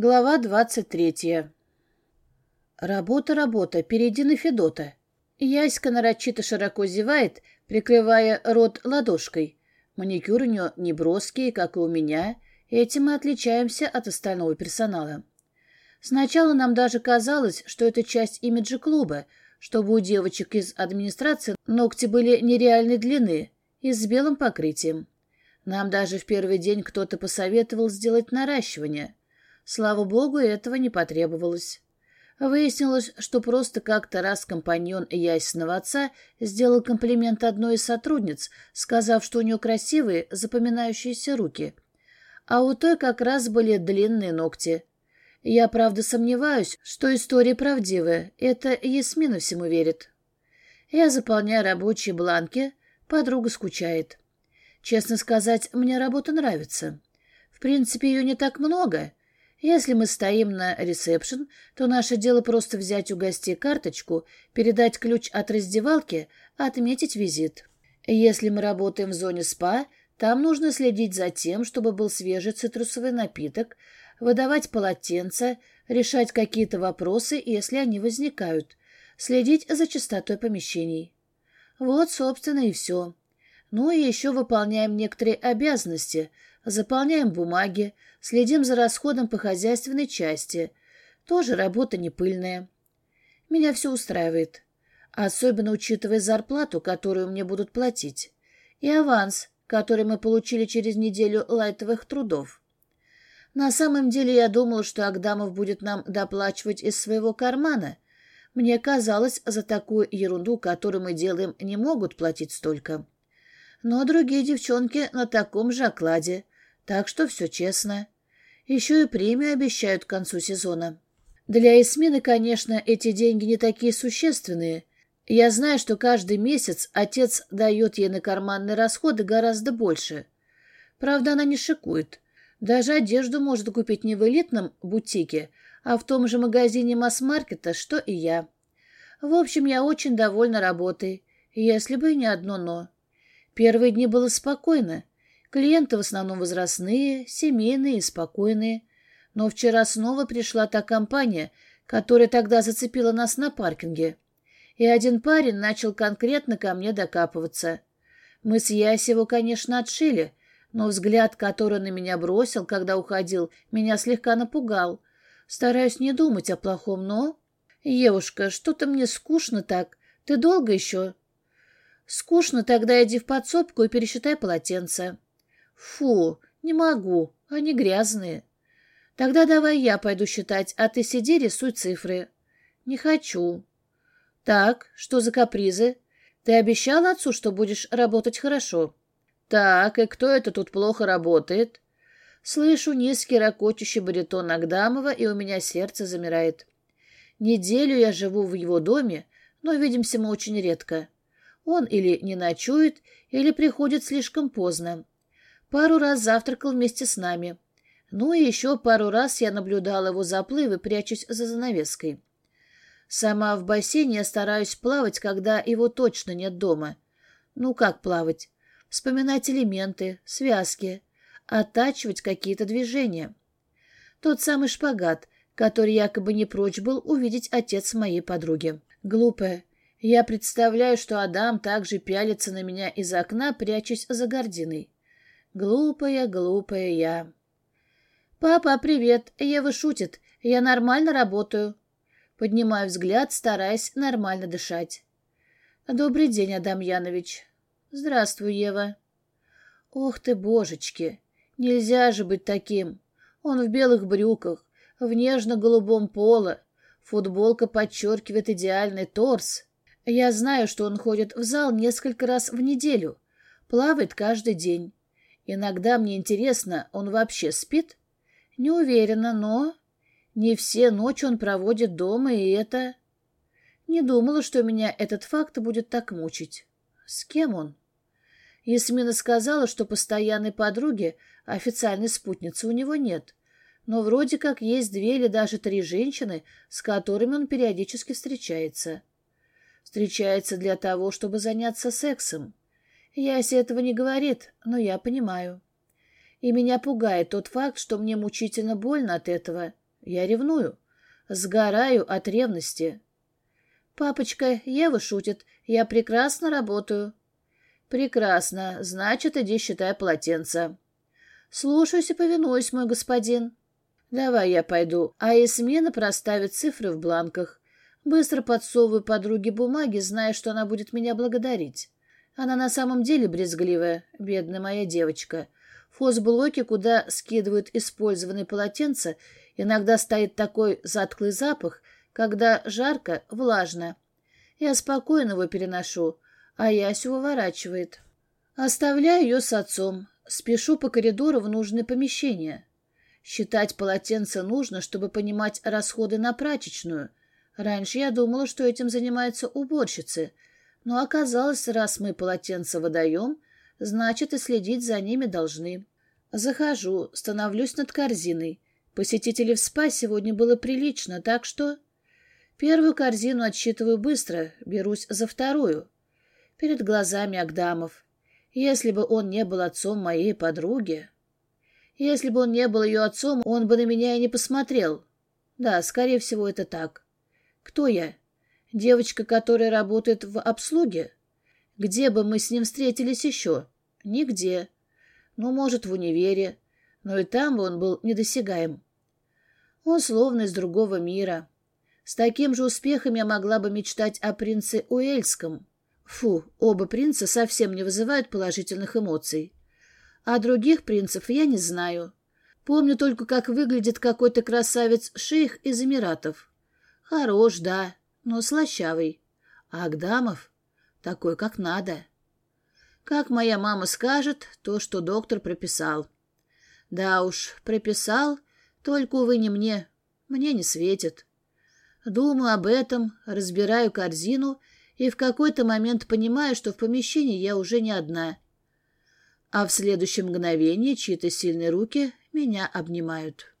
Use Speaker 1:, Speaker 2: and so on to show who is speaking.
Speaker 1: Глава двадцать третья. Работа, работа, перейди на Федота. Яська нарочито широко зевает, прикрывая рот ладошкой. Маникюр у нее не броский, как и у меня. Этим мы отличаемся от остального персонала. Сначала нам даже казалось, что это часть имиджа клуба, чтобы у девочек из администрации ногти были нереальной длины и с белым покрытием. Нам даже в первый день кто-то посоветовал сделать наращивание. Слава богу, этого не потребовалось. Выяснилось, что просто как-то раз компаньон ясного отца сделал комплимент одной из сотрудниц, сказав, что у нее красивые, запоминающиеся руки. А у той как раз были длинные ногти. Я, правда, сомневаюсь, что история правдивая. Это Ясмина всему верит. Я заполняю рабочие бланки, подруга скучает. Честно сказать, мне работа нравится. В принципе, ее не так много — если мы стоим на ресепшн, то наше дело просто взять у гостей карточку, передать ключ от раздевалки, отметить визит. Если мы работаем в зоне спа, там нужно следить за тем, чтобы был свежий цитрусовый напиток, выдавать полотенца, решать какие-то вопросы, если они возникают, следить за чистотой помещений. Вот, собственно, и все. Ну и еще выполняем некоторые обязанности, заполняем бумаги, следим за расходом по хозяйственной части. Тоже работа не пыльная. Меня все устраивает. Особенно учитывая зарплату, которую мне будут платить. И аванс, который мы получили через неделю лайтовых трудов. На самом деле я думала, что Агдамов будет нам доплачивать из своего кармана. Мне казалось, за такую ерунду, которую мы делаем, не могут платить столько. Но другие девчонки на таком же окладе, так что все честно. Еще и премию обещают к концу сезона. Для Эсмины, конечно, эти деньги не такие существенные. Я знаю, что каждый месяц отец дает ей на карманные расходы гораздо больше. Правда, она не шикует. Даже одежду может купить не в элитном бутике, а в том же магазине масс-маркета, что и я. В общем, я очень довольна работой, если бы и не одно «но». Первые дни было спокойно. Клиенты в основном возрастные, семейные и спокойные. Но вчера снова пришла та компания, которая тогда зацепила нас на паркинге. И один парень начал конкретно ко мне докапываться. Мы с Яси его, конечно, отшили, но взгляд, который на меня бросил, когда уходил, меня слегка напугал. Стараюсь не думать о плохом, но... «Евушка, что-то мне скучно так. Ты долго еще?» «Скучно, тогда иди в подсобку и пересчитай полотенце». Фу, не могу, они грязные. Тогда давай я пойду считать, а ты сиди рисуй цифры. Не хочу. Так, что за капризы? Ты обещал отцу, что будешь работать хорошо? Так, и кто это тут плохо работает? Слышу низкий ракочущий баритон Агдамова, и у меня сердце замирает. Неделю я живу в его доме, но видимся мы очень редко. Он или не ночует, или приходит слишком поздно. Пару раз завтракал вместе с нами. Ну и еще пару раз я наблюдала его заплывы, прячусь за занавеской. Сама в бассейне я стараюсь плавать, когда его точно нет дома. Ну как плавать? Вспоминать элементы, связки, оттачивать какие-то движения. Тот самый шпагат, который якобы не прочь был увидеть отец моей подруги. Глупая. Я представляю, что Адам также пялится на меня из окна, прячась за гординой. Глупая, глупая я. «Папа, привет. Ева шутит. Я нормально работаю». Поднимаю взгляд, стараясь нормально дышать. «Добрый день, Адам Янович». «Здравствуй, Ева». «Ох ты, божечки! Нельзя же быть таким. Он в белых брюках, в нежно-голубом поло. Футболка подчеркивает идеальный торс. Я знаю, что он ходит в зал несколько раз в неделю, плавает каждый день. Иногда мне интересно, он вообще спит? Не уверена, но... Не все ночи он проводит дома, и это... Не думала, что меня этот факт будет так мучить. С кем он? Ясмина сказала, что постоянной подруги, официальной спутницы у него нет. Но вроде как есть две или даже три женщины, с которыми он периодически встречается. Встречается для того, чтобы заняться сексом. Яся этого не говорит, но я понимаю. И меня пугает тот факт, что мне мучительно больно от этого. Я ревную. Сгораю от ревности. «Папочка, Ева шутит. Я прекрасно работаю». «Прекрасно. Значит, иди считай полотенце». «Слушаюсь и повинуюсь, мой господин». «Давай я пойду, а Эсмина проставит цифры в бланках. Быстро подсовываю подруге бумаги, зная, что она будет меня благодарить. Она на самом деле брезгливая, бедная моя девочка. В хозблоке, куда скидывают использованные полотенца, иногда стоит такой затклый запах, когда жарко, влажно. Я спокойно его переношу, а Ясю выворачивает. Оставляю ее с отцом, спешу по коридору в нужное помещение. Считать полотенца нужно, чтобы понимать расходы на прачечную. Раньше я думала, что этим занимаются уборщицы, но оказалось, раз мы полотенца выдаем, значит и следить за ними должны. Захожу, становлюсь над корзиной. Посетителей в спа сегодня было прилично, так что... Первую корзину отсчитываю быстро, берусь за вторую. Перед глазами Агдамов. Если бы он не был отцом моей подруги... Если бы он не был ее отцом, он бы на меня и не посмотрел. Да, скорее всего, это так. Кто я? Девочка, которая работает в обслуге? Где бы мы с ним встретились еще? Нигде. Ну, может, в универе. Но и там он был недосягаем. Он словно из другого мира. С таким же успехом я могла бы мечтать о принце Уэльском. Фу, оба принца совсем не вызывают положительных эмоций. А других принцев я не знаю. Помню только, как выглядит какой-то красавец-шейх из Эмиратов. Хорош, да, но слащавый. А Агдамов такой, как надо. Как моя мама скажет, то, что доктор прописал. Да уж, прописал, только, увы, не мне. Мне не светит. Думаю об этом, разбираю корзину и в какой-то момент понимаю, что в помещении я уже не одна — а в следующем мгновении чьи-то сильные руки меня обнимают.